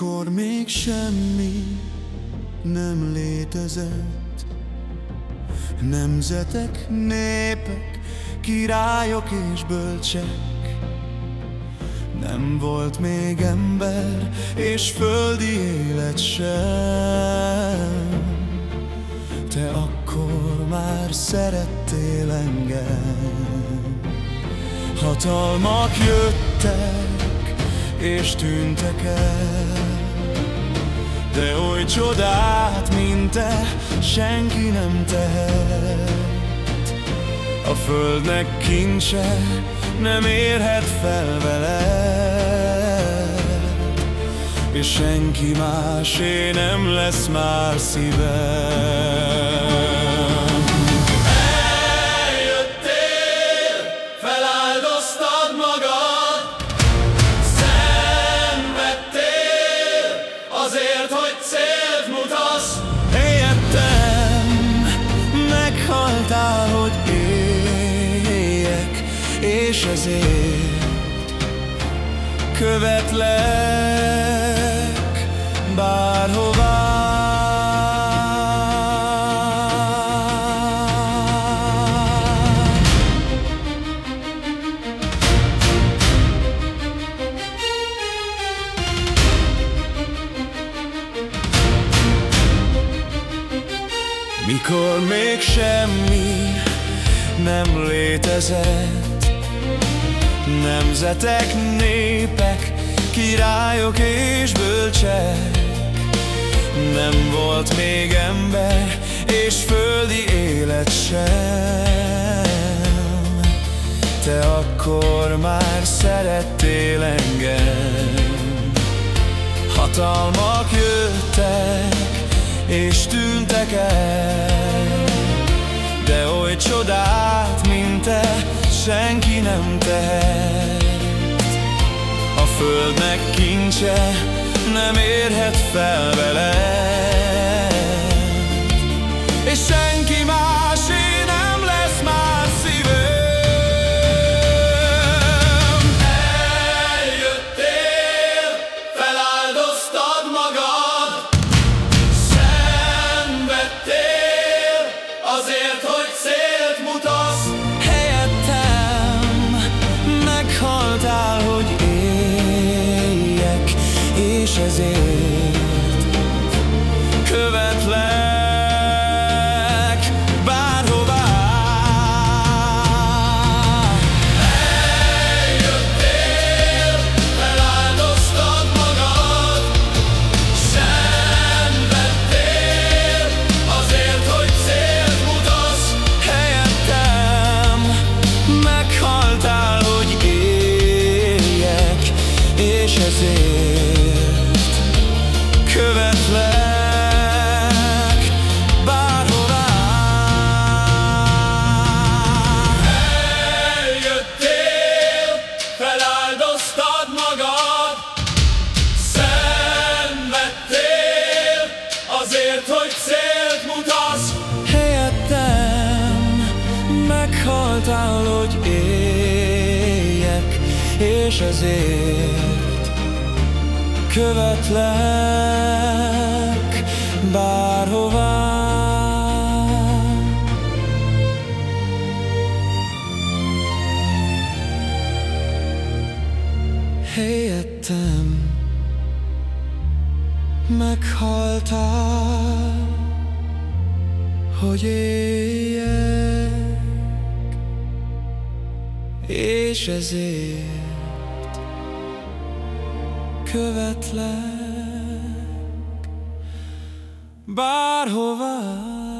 Amikor még semmi nem létezett Nemzetek, népek, királyok és bölcsek Nem volt még ember és földi élet sem. Te akkor már szerettél engem. Hatalmak jöttek és tűntek el, de oly csodát, mint te, senki nem tehet. A földnek kincse nem érhet fel vele, és senki másé nem lesz már szívem. És ezért követlek bárhová. Mikor még semmi nem létezett Nemzetek, népek, királyok és bölcsek. Nem volt még ember és földi élet sem. Te akkor már szerettél engem. Hatalmak jöttek és tűntek el De oly csodát, mint te senki nem tehet. A földnek kincse nem érhet fel vele ezért Meghaltál, hogy éljek, és ezért követlek bárhová. Helyettem meghaltál, hogy éljek és ezért követlek bárhová.